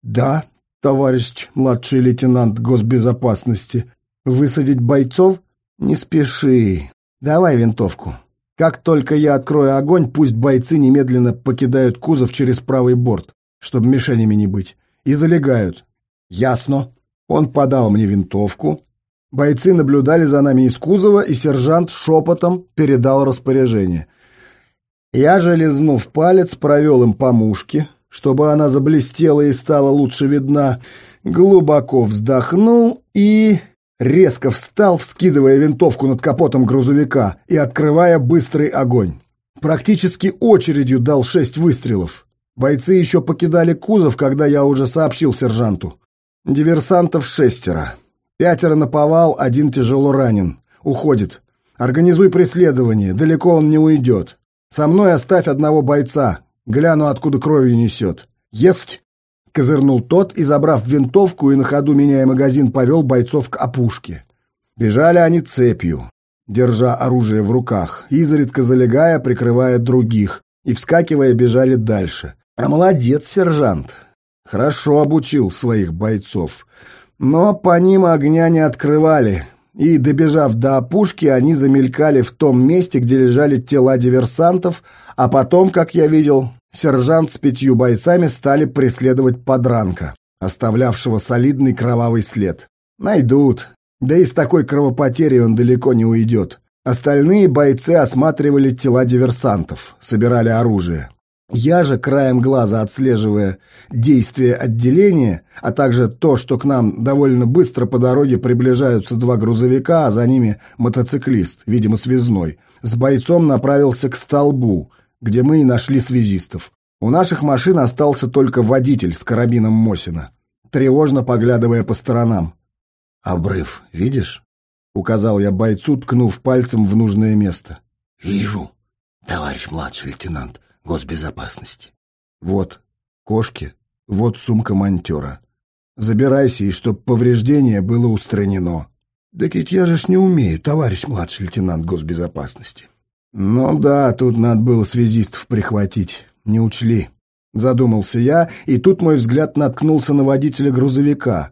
Да, товарищ младший лейтенант госбезопасности, высадить бойцов? Не спеши. Давай винтовку. Как только я открою огонь, пусть бойцы немедленно покидают кузов через правый борт чтобы мишенями не быть, и залегают. Ясно. Он подал мне винтовку. Бойцы наблюдали за нами из кузова, и сержант шепотом передал распоряжение. Я же, лизнув палец, провел им по мушке, чтобы она заблестела и стала лучше видна, глубоко вздохнул и... Резко встал, вскидывая винтовку над капотом грузовика и открывая быстрый огонь. Практически очередью дал шесть выстрелов. Бойцы еще покидали кузов, когда я уже сообщил сержанту. Диверсантов шестеро. Пятеро наповал, один тяжело ранен. Уходит. Организуй преследование, далеко он не уйдет. Со мной оставь одного бойца. Гляну, откуда кровью несет. Есть! Козырнул тот и, забрав винтовку и на ходу меняя магазин, повел бойцов к опушке. Бежали они цепью, держа оружие в руках, изредка залегая, прикрывая других, и, вскакивая, бежали дальше. А молодец, сержант. Хорошо обучил своих бойцов. Но по ним огня не открывали, и, добежав до опушки, они замелькали в том месте, где лежали тела диверсантов, а потом, как я видел, сержант с пятью бойцами стали преследовать подранка, оставлявшего солидный кровавый след. Найдут. Да и с такой кровопотерей он далеко не уйдет. Остальные бойцы осматривали тела диверсантов, собирали оружие. Я же, краем глаза отслеживая действия отделения, а также то, что к нам довольно быстро по дороге приближаются два грузовика, а за ними мотоциклист, видимо, связной, с бойцом направился к столбу, где мы и нашли связистов. У наших машин остался только водитель с карабином Мосина, тревожно поглядывая по сторонам. «Обрыв, видишь?» — указал я бойцу, ткнув пальцем в нужное место. «Вижу, товарищ младший лейтенант госбезопасности». «Вот кошки, вот сумка монтера. Забирайся, и чтоб повреждение было устранено». «Да ведь я же ж не умею, товарищ младший лейтенант госбезопасности». «Ну да, тут надо было связистов прихватить, не учли». Задумался я, и тут мой взгляд наткнулся на водителя грузовика.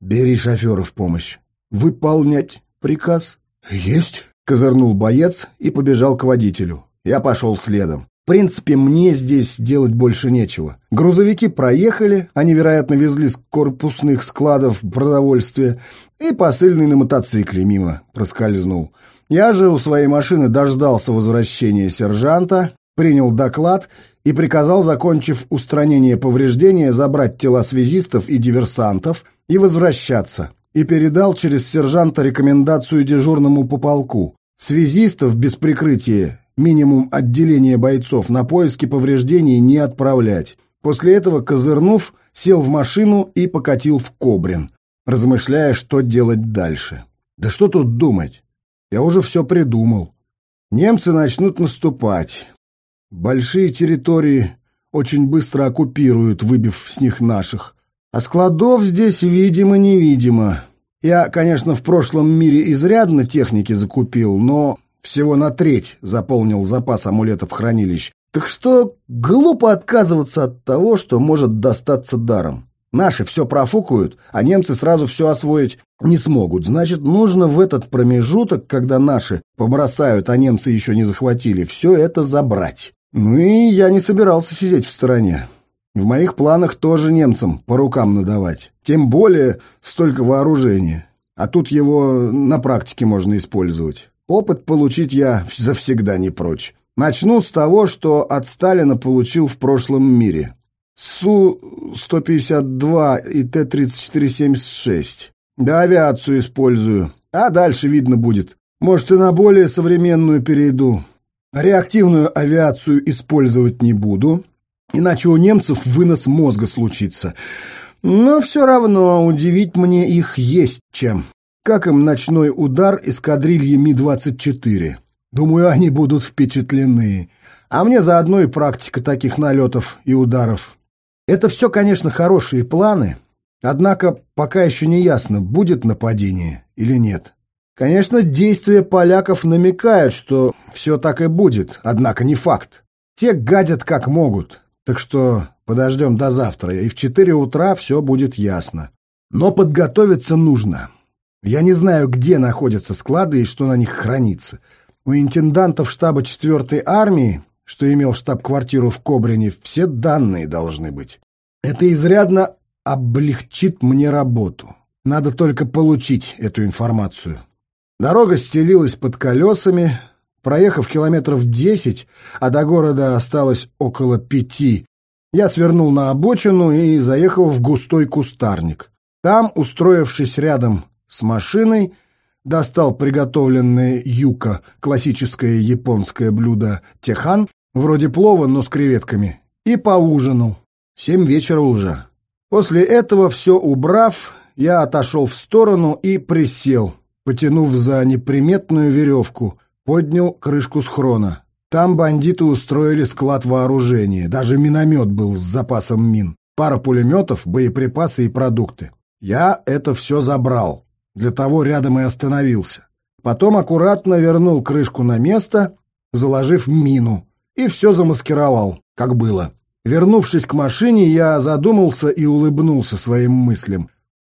«Бери шофера в помощь. Выполнять приказ». «Есть», — козырнул боец и побежал к водителю. Я пошел следом. В принципе, мне здесь делать больше нечего. Грузовики проехали, они, вероятно, везли с корпусных складов продовольствие, и посыльный на мотоцикле мимо проскользнул. Я же у своей машины дождался возвращения сержанта, принял доклад и приказал, закончив устранение повреждения, забрать тела связистов и диверсантов и возвращаться, и передал через сержанта рекомендацию дежурному по полку. Связистов без прикрытия минимум отделения бойцов на поиски повреждений не отправлять. После этого, козырнув, сел в машину и покатил в Кобрин, размышляя, что делать дальше. Да что тут думать? Я уже все придумал. Немцы начнут наступать. Большие территории очень быстро оккупируют, выбив с них наших. А складов здесь видимо-невидимо. Я, конечно, в прошлом мире изрядно техники закупил, но всего на треть заполнил запас амулетов-хранилищ. Так что глупо отказываться от того, что может достаться даром. Наши все профукают, а немцы сразу все освоить не смогут. Значит, нужно в этот промежуток, когда наши побросают, а немцы еще не захватили, все это забрать. Ну и я не собирался сидеть в стороне. В моих планах тоже немцам по рукам надавать. Тем более столько вооружения. А тут его на практике можно использовать. Опыт получить я завсегда не прочь. Начну с того, что от Сталина получил в прошлом мире. Су-152 и Т-34-76. Да авиацию использую. А дальше видно будет. Может, и на более современную перейду. Реактивную авиацию использовать не буду, иначе у немцев вынос мозга случится. Но все равно удивить мне их есть чем как им ночной удар эскадрильи Ми-24. Думаю, они будут впечатлены. А мне заодно и практика таких налетов и ударов. Это все, конечно, хорошие планы, однако пока еще не ясно, будет нападение или нет. Конечно, действия поляков намекают, что все так и будет, однако не факт. Те гадят как могут, так что подождем до завтра, и в четыре утра все будет ясно. Но подготовиться нужно. Я не знаю, где находятся склады и что на них хранится. У интендантов штаба 4-й армии, что имел штаб-квартиру в Кобрине, все данные должны быть. Это изрядно облегчит мне работу. Надо только получить эту информацию. Дорога стелилась под колесами. Проехав километров десять, а до города осталось около пяти, я свернул на обочину и заехал в густой кустарник. Там, устроившись рядом с машиной, достал приготовленное юка, классическое японское блюдо техан, вроде плова, но с креветками, и поужинал. Семь вечера уже. После этого, все убрав, я отошел в сторону и присел, потянув за неприметную веревку, поднял крышку схрона. Там бандиты устроили склад вооружения, даже миномет был с запасом мин, пара пулеметов, боеприпасы и продукты. Я это все забрал. Для того рядом и остановился. Потом аккуратно вернул крышку на место, заложив мину, и все замаскировал, как было. Вернувшись к машине, я задумался и улыбнулся своим мыслям.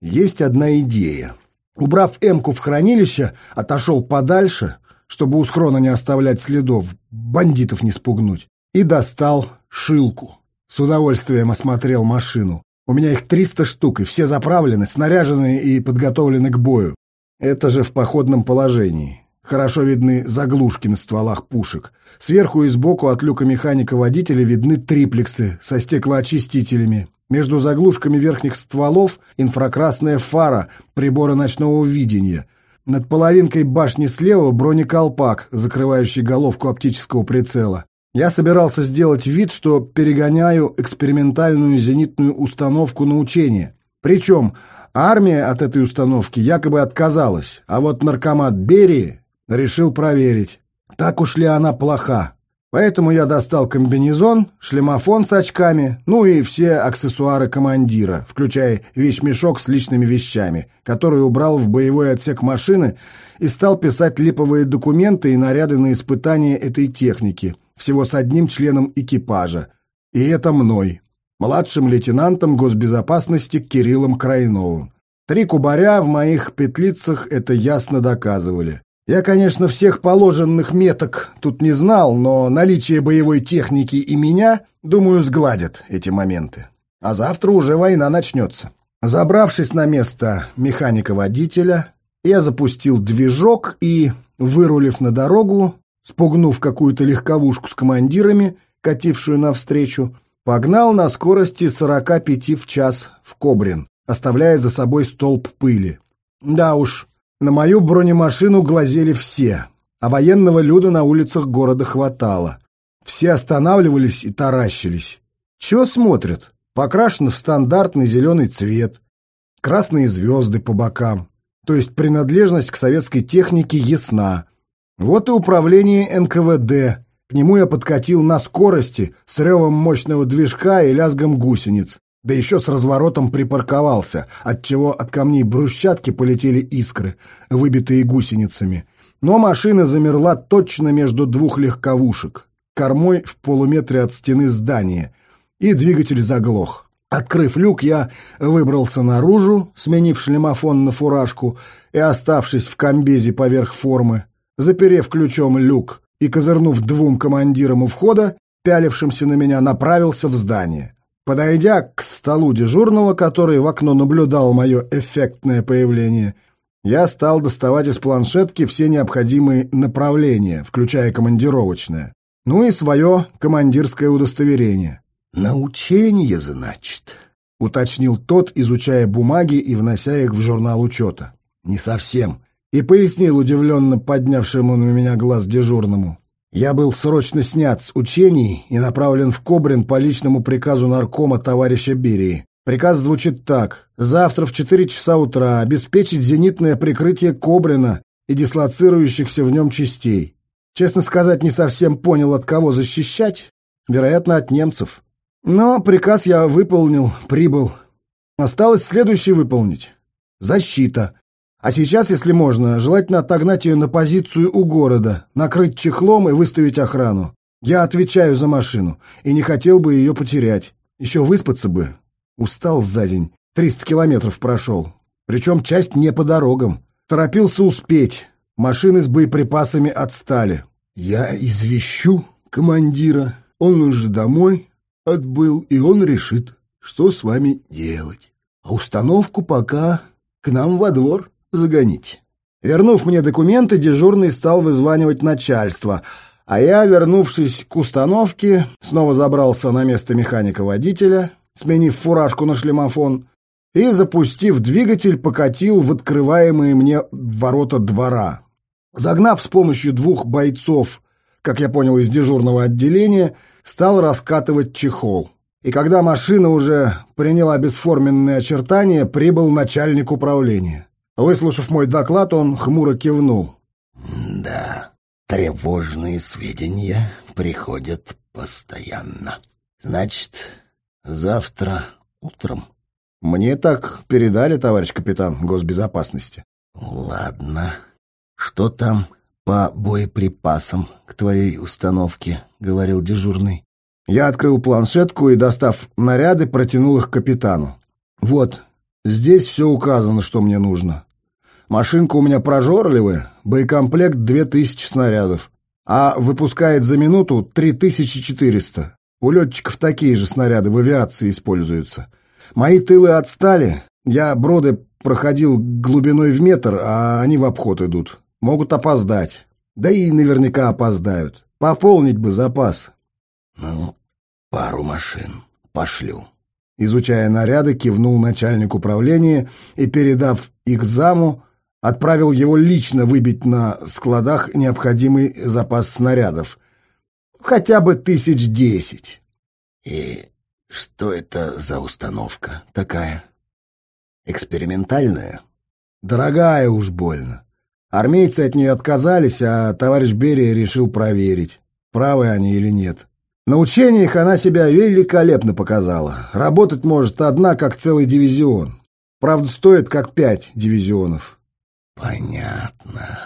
Есть одна идея. Убрав эмку в хранилище, отошел подальше, чтобы у схрона не оставлять следов, бандитов не спугнуть, и достал шилку. С удовольствием осмотрел машину. У меня их триста штук, и все заправлены, снаряжены и подготовлены к бою. Это же в походном положении. Хорошо видны заглушки на стволах пушек. Сверху и сбоку от люка механика-водителя видны триплексы со стеклоочистителями. Между заглушками верхних стволов инфракрасная фара прибора ночного видения. Над половинкой башни слева бронеколпак, закрывающий головку оптического прицела. Я собирался сделать вид, что перегоняю экспериментальную зенитную установку на учение. Причем армия от этой установки якобы отказалась, а вот наркомат Берии решил проверить, так уж ли она плоха. Поэтому я достал комбинезон, шлемофон с очками, ну и все аксессуары командира, включая вещмешок с личными вещами, который убрал в боевой отсек машины и стал писать липовые документы и наряды на испытание этой техники, всего с одним членом экипажа. И это мной, младшим лейтенантом госбезопасности Кириллом Крайновым. Три кубаря в моих петлицах это ясно доказывали. Я, конечно, всех положенных меток тут не знал, но наличие боевой техники и меня, думаю, сгладят эти моменты. А завтра уже война начнется. Забравшись на место механика-водителя, я запустил движок и, вырулив на дорогу, спугнув какую-то легковушку с командирами, катившую навстречу, погнал на скорости 45 в час в Кобрин, оставляя за собой столб пыли. Да уж, на мою бронемашину глазели все, а военного люда на улицах города хватало. Все останавливались и таращились. Чего смотрят? Покрашено в стандартный зеленый цвет. Красные звезды по бокам. То есть принадлежность к советской технике ясна. Вот и управление НКВД. К нему я подкатил на скорости, с ревом мощного движка и лязгом гусениц да еще с разворотом припарковался, отчего от камней брусчатки полетели искры, выбитые гусеницами. Но машина замерла точно между двух легковушек, кормой в полуметре от стены здания, и двигатель заглох. Открыв люк, я выбрался наружу, сменив шлемофон на фуражку и оставшись в комбезе поверх формы, заперев ключом люк и козырнув двум командирам у входа, пялившимся на меня, направился в здание. Подойдя к столу дежурного, который в окно наблюдал мое эффектное появление, я стал доставать из планшетки все необходимые направления, включая командировочное, ну и свое командирское удостоверение. «На учение, значит?» — уточнил тот, изучая бумаги и внося их в журнал учета. «Не совсем», — и пояснил удивленно поднявшему на меня глаз дежурному. Я был срочно снят с учений и направлен в Кобрин по личному приказу наркома товарища Берии. Приказ звучит так. Завтра в 4 часа утра обеспечить зенитное прикрытие Кобрина и дислоцирующихся в нем частей. Честно сказать, не совсем понял, от кого защищать. Вероятно, от немцев. Но приказ я выполнил, прибыл. Осталось следующее выполнить. Защита. А сейчас, если можно, желательно отогнать ее на позицию у города, накрыть чехлом и выставить охрану. Я отвечаю за машину и не хотел бы ее потерять. Еще выспаться бы. Устал за день. Триста километров прошел. Причем часть не по дорогам. Торопился успеть. Машины с боеприпасами отстали. Я извещу командира. Он уже домой отбыл, и он решит, что с вами делать. А установку пока к нам во двор загонить. Вернув мне документы, дежурный стал вызванивать начальство, а я, вернувшись к установке, снова забрался на место механика-водителя, сменив фуражку на шлемофон, и, запустив двигатель, покатил в открываемые мне ворота двора. Загнав с помощью двух бойцов, как я понял, из дежурного отделения, стал раскатывать чехол. И когда машина уже приняла бесформенные очертания, прибыл начальник управления. Выслушав мой доклад, он хмуро кивнул. «Да, тревожные сведения приходят постоянно. Значит, завтра утром?» «Мне так передали, товарищ капитан госбезопасности». «Ладно. Что там по боеприпасам к твоей установке?» — говорил дежурный. Я открыл планшетку и, достав наряды, протянул их капитану. «Вот, Здесь все указано, что мне нужно. Машинка у меня прожорливая, боекомплект 2000 снарядов, а выпускает за минуту 3400. У летчиков такие же снаряды в авиации используются. Мои тылы отстали, я броды проходил глубиной в метр, а они в обход идут. Могут опоздать. Да и наверняка опоздают. Пополнить бы запас. Ну, пару машин пошлю. Изучая наряды, кивнул начальник управления и, передав их заму, отправил его лично выбить на складах необходимый запас снарядов. Хотя бы тысяч десять. И что это за установка такая? Экспериментальная? Дорогая уж больно. Армейцы от нее отказались, а товарищ Берия решил проверить, правы они или нет. На учениях она себя великолепно показала. Работать может одна, как целый дивизион. Правда, стоит как пять дивизионов. Понятно.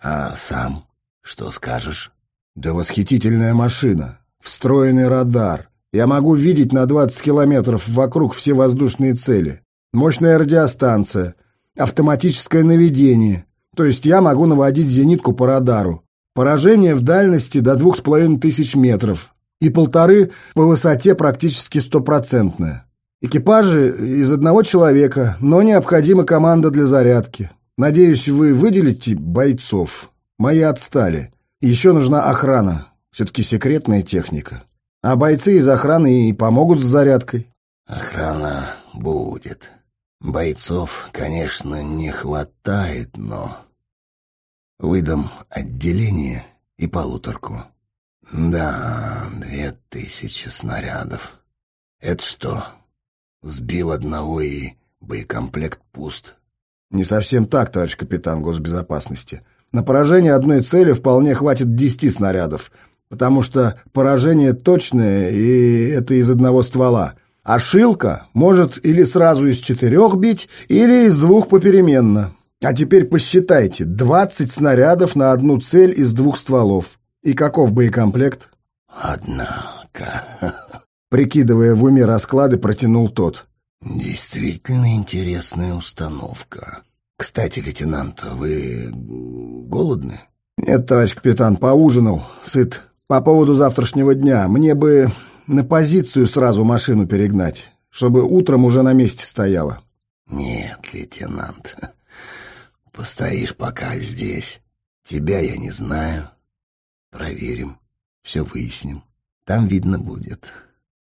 А сам что скажешь? Да восхитительная машина. Встроенный радар. Я могу видеть на 20 километров вокруг все воздушные цели. Мощная радиостанция. Автоматическое наведение. То есть я могу наводить зенитку по радару. Поражение в дальности до двух с половиной тысяч метров и полторы по высоте практически стопроцентная. Экипажи из одного человека, но необходима команда для зарядки. Надеюсь, вы выделите бойцов. Мои отстали. Еще нужна охрана. Все-таки секретная техника. А бойцы из охраны и помогут с зарядкой. Охрана будет. Бойцов, конечно, не хватает, но... Выдам отделение и полуторку. Да, две тысячи снарядов. Это что, сбил одного и боекомплект пуст? Не совсем так, товарищ капитан госбезопасности. На поражение одной цели вполне хватит десяти снарядов, потому что поражение точное, и это из одного ствола. А шилка может или сразу из четырех бить, или из двух попеременно. А теперь посчитайте, двадцать снарядов на одну цель из двух стволов. И каков боекомплект? Однако... Прикидывая в уме расклады, протянул тот. Действительно интересная установка. Кстати, лейтенант, вы голодны? Нет, товарищ капитан, поужинал, сыт. По поводу завтрашнего дня, мне бы на позицию сразу машину перегнать, чтобы утром уже на месте стояла. Нет, лейтенант, постоишь пока здесь. Тебя я не знаю, Проверим, все выясним. Там видно будет.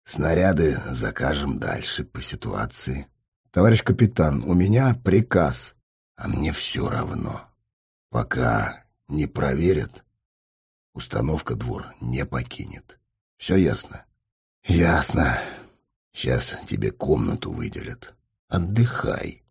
Снаряды закажем дальше по ситуации. Товарищ капитан, у меня приказ. А мне все равно. Пока не проверят, установка двор не покинет. Все ясно? Ясно. Сейчас тебе комнату выделят. Отдыхай.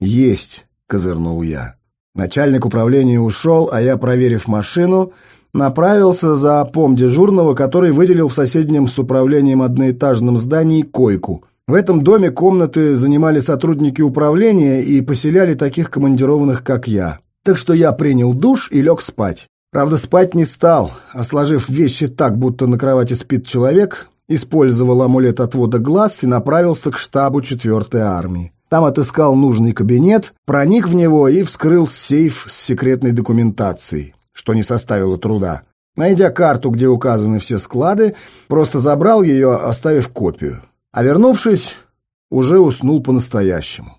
Есть, козырнул я. Начальник управления ушел, а я, проверив машину, направился за пом дежурного, который выделил в соседнем с управлением одноэтажном здании койку. В этом доме комнаты занимали сотрудники управления и поселяли таких командированных, как я. Так что я принял душ и лег спать. Правда, спать не стал, а сложив вещи так, будто на кровати спит человек, использовал амулет отвода глаз и направился к штабу 4-й армии. Там отыскал нужный кабинет, проник в него и вскрыл сейф с секретной документацией что не составило труда. Найдя карту, где указаны все склады, просто забрал ее, оставив копию. А вернувшись, уже уснул по-настоящему.